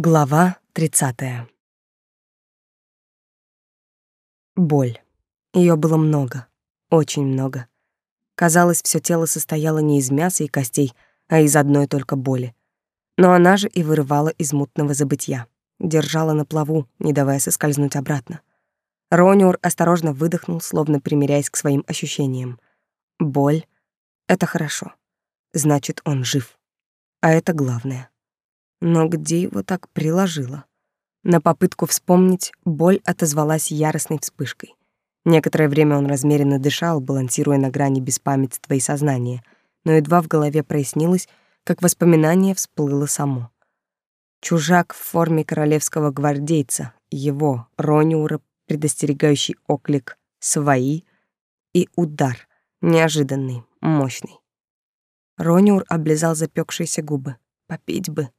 Глава 30. Боль. Ее было много, очень много. Казалось, все тело состояло не из мяса и костей, а из одной только боли. Но она же и вырывала из мутного забытья, держала на плаву, не давая соскользнуть обратно. Рониур осторожно выдохнул, словно примиряясь к своим ощущениям. Боль — это хорошо. Значит, он жив. А это главное. Но где его так приложило? На попытку вспомнить боль отозвалась яростной вспышкой. Некоторое время он размеренно дышал, балансируя на грани беспамятства и сознания, но едва в голове прояснилось, как воспоминание всплыло само. Чужак в форме королевского гвардейца, его, Рониура, предостерегающий оклик «свои» и удар, неожиданный, мощный. Рониур облизал запекшиеся губы. Попить бы.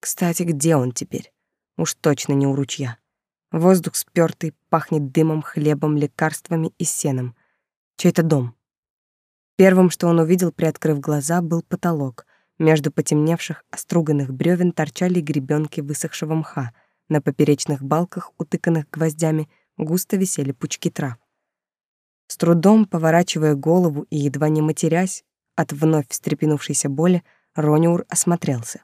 Кстати, где он теперь? Уж точно не у ручья. Воздух спёртый, пахнет дымом, хлебом, лекарствами и сеном. Чей-то дом. Первым, что он увидел, приоткрыв глаза, был потолок. Между потемневших, оструганных бревен торчали гребенки высохшего мха. На поперечных балках, утыканных гвоздями, густо висели пучки трав. С трудом поворачивая голову и едва не матерясь от вновь встрепенувшейся боли, Рониур осмотрелся.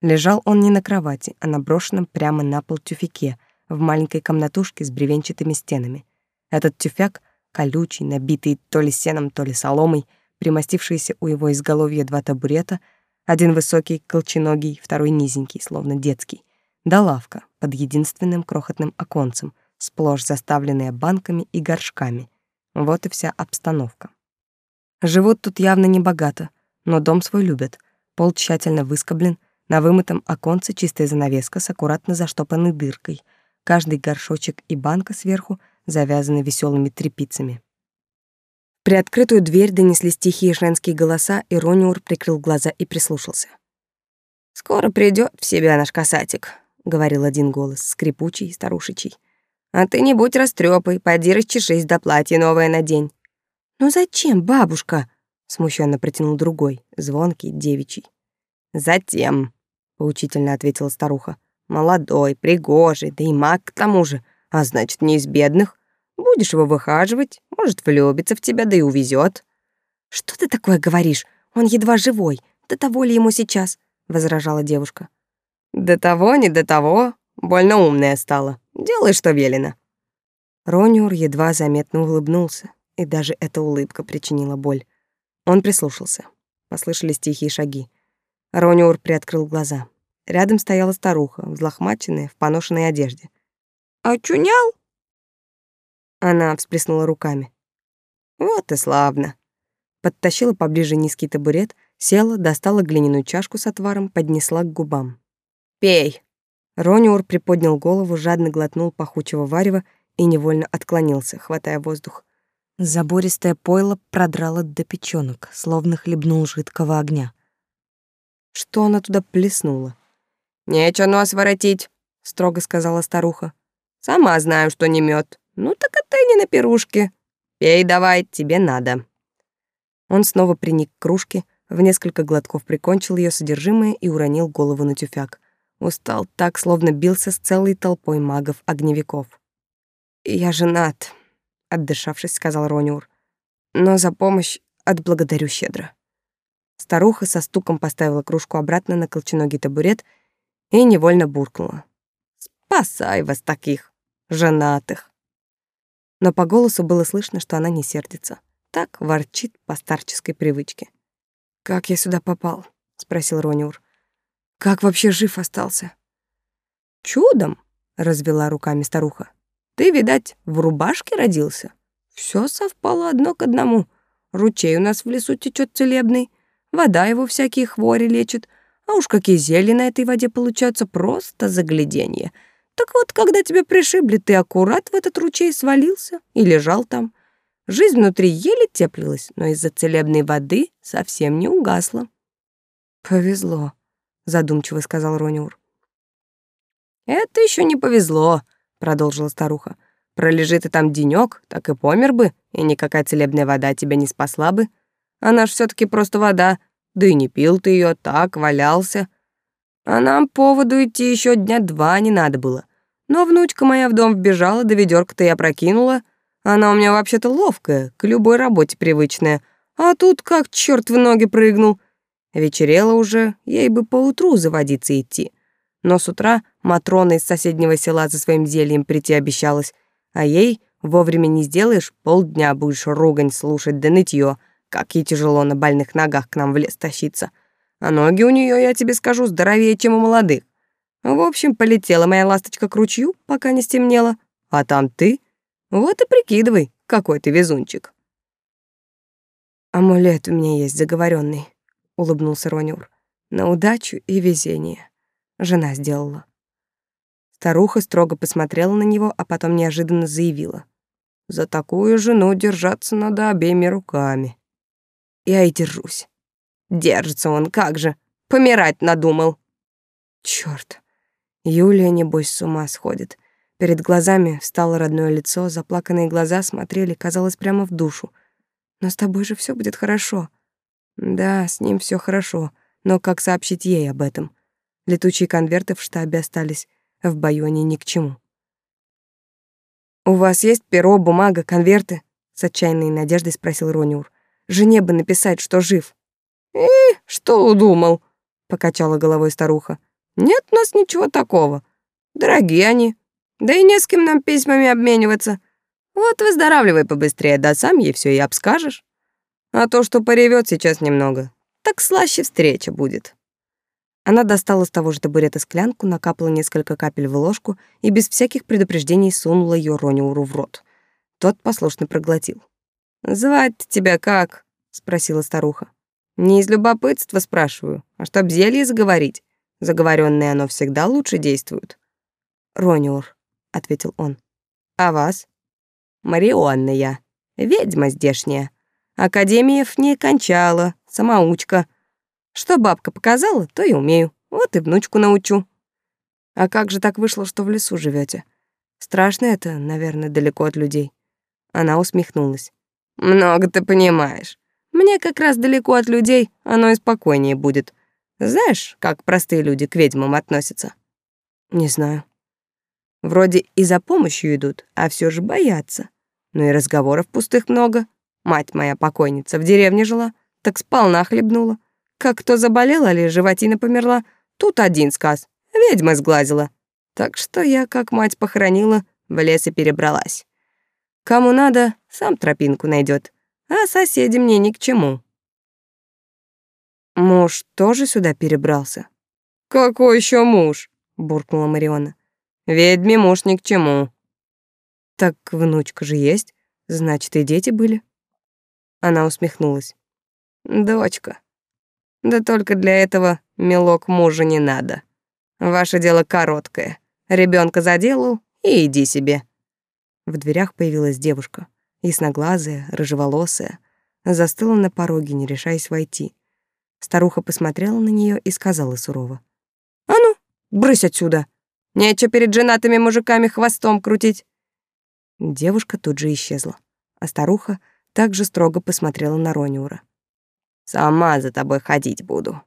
Лежал он не на кровати, а на брошенном прямо на пол тюфяке в маленькой комнатушке с бревенчатыми стенами. Этот тюфяк, колючий, набитый то ли сеном, то ли соломой, примостившиеся у его изголовья два табурета, один высокий, колченогий, второй низенький, словно детский, да лавка под единственным крохотным оконцем, сплошь заставленная банками и горшками. Вот и вся обстановка. Живут тут явно не богато, но дом свой любят. Пол тщательно выскоблен, на вымытом оконце чистая занавеска с аккуратно заштопанной дыркой. Каждый горшочек и банка сверху завязаны веселыми тряпицами. При открытую дверь донеслись тихие женские голоса, и Рониур прикрыл глаза и прислушался. «Скоро придет в себя наш касатик», — говорил один голос, скрипучий, старушечий. «А ты не будь растрёпой, поди расчешись, до платья новое надень». «Ну зачем, бабушка?» — смущенно протянул другой, звонкий, девичий. «Затем», поучительно ответила старуха. Молодой, пригожий, да и маг к тому же, а значит, не из бедных. Будешь его выхаживать, может, влюбится в тебя, да и увезет. Что ты такое говоришь? Он едва живой. До того ли ему сейчас? возражала девушка. До того, не до того, больно умная стала. Делай, что велено. Рониур едва заметно улыбнулся, и даже эта улыбка причинила боль. Он прислушался. Послышались тихие шаги. Рониур приоткрыл глаза. Рядом стояла старуха, взлохмаченная, в поношенной одежде. «Очунял?» Она всплеснула руками. «Вот и славно». Подтащила поближе низкий табурет, села, достала глиняную чашку с отваром, поднесла к губам. «Пей». Рониур приподнял голову, жадно глотнул пахучего варева и невольно отклонился, хватая воздух. Забористое пойло продрало до печёнок, словно хлебнул жидкого огня. Что она туда плеснула? «Нечего нос воротить», — строго сказала старуха. «Сама знаю, что не мед. Ну так и ты не на пирушке. Пей давай, тебе надо». Он снова приник к кружке, в несколько глотков прикончил ее содержимое и уронил голову на тюфяк. Устал так, словно бился с целой толпой магов-огневиков. «Я женат», — отдышавшись, сказал Рониур. «Но за помощь отблагодарю щедро». Старуха со стуком поставила кружку обратно на колченогий табурет и невольно буркнула. «Спасай вас таких, женатых!» Но по голосу было слышно, что она не сердится. Так ворчит по старческой привычке. «Как я сюда попал?» — спросил Рониур. «Как вообще жив остался?» «Чудом!» — развела руками старуха. «Ты, видать, в рубашке родился? Все совпало одно к одному. Ручей у нас в лесу течет целебный, вода его всякие хвори лечит, а уж какие зелья на этой воде получаются, просто загляденье. Так вот, когда тебя пришибли, ты аккурат в этот ручей свалился и лежал там. Жизнь внутри еле теплилась, но из-за целебной воды совсем не угасла. «Повезло», — задумчиво сказал Рониур. «Это еще не повезло», — продолжила старуха. «Пролежи ты там денек, так и помер бы, и никакая целебная вода тебя не спасла бы. Она ж все таки просто вода, да и не пил ты ее, так, валялся. А нам поводу идти еще дня два не надо было. Но внучка моя в дом вбежала, да ведёрко-то я прокинула. Она у меня вообще-то ловкая, к любой работе привычная. А тут как черт в ноги прыгнул. Вечерело уже, ей бы поутру заводиться идти. Но с утра Матрона из соседнего села за своим зельем прийти обещалась, а ей вовремя не сделаешь, полдня будешь ругань слушать да нытьё, как ей тяжело на больных ногах к нам в лес тащиться. А ноги у нее, я тебе скажу, здоровее, чем у молодых. В общем, полетела моя ласточка к ручью, пока не стемнело. А там ты. Вот и прикидывай, какой ты везунчик. Амулет у меня есть заговоренный, улыбнулся Ронюр. На удачу и везение. Жена сделала. Старуха строго посмотрела на него, а потом неожиданно заявила. «За такую жену держаться надо обеими руками». Я и держусь. Держится он, как же. Помирать надумал. Чёрт. Юлия, небось, с ума сходит. Перед глазами встало родное лицо, заплаканные глаза смотрели, казалось, прямо в душу. Но с тобой же все будет хорошо. Да, с ним все хорошо, но как сообщить ей об этом? Летучие конверты в штабе остались, в бою они ни к чему. «У вас есть перо, бумага, конверты?» — с отчаянной надеждой спросил Рониур. «Жене бы написать, что жив». «И что удумал?» — покачала головой старуха. «Нет у нас ничего такого. Дорогие они. Да и не с кем нам письмами обмениваться. Вот выздоравливай побыстрее, да сам ей все и обскажешь. А то, что поревет сейчас немного, так слаще встреча будет». Она достала с того же табурета склянку, накапала несколько капель в ложку и без всяких предупреждений сунула ее Рониуру в рот. Тот послушно проглотил. «Звать тебя как?» — спросила старуха. Не из любопытства спрашиваю, а чтоб зелье заговорить. Заговоренное оно всегда лучше действует. Рониур, ответил он. А вас? Марионна я, ведьма здешняя. Академиев не кончала, самоучка. Что бабка показала, то и умею. Вот и внучку научу. А как же так вышло, что в лесу живете? Страшно это, наверное, далеко от людей. Она усмехнулась. Много ты понимаешь. Мне как раз далеко от людей, оно и спокойнее будет. Знаешь, как простые люди к ведьмам относятся? Не знаю. Вроде и за помощью идут, а все же боятся. Ну и разговоров пустых много. Мать моя покойница в деревне жила, так сполна хлебнула. Как кто заболел или животина померла, тут один сказ. Ведьма сглазила. Так что я, как мать похоронила, в лес и перебралась. Кому надо, сам тропинку найдет а соседи мне ни к чему. Муж тоже сюда перебрался? Какой еще муж? буркнула Мариона. Ведьме муж ни к чему. Так внучка же есть, значит, и дети были. Она усмехнулась. Дочка. Да только для этого мелок мужа не надо. Ваше дело короткое. Ребенка заделал и иди себе. В дверях появилась девушка ясноглазая, рыжеволосая, застыла на пороге, не решаясь войти. Старуха посмотрела на нее и сказала сурово. «А ну, брысь отсюда! Нечего перед женатыми мужиками хвостом крутить!» Девушка тут же исчезла, а старуха также строго посмотрела на Рониура. «Сама за тобой ходить буду»,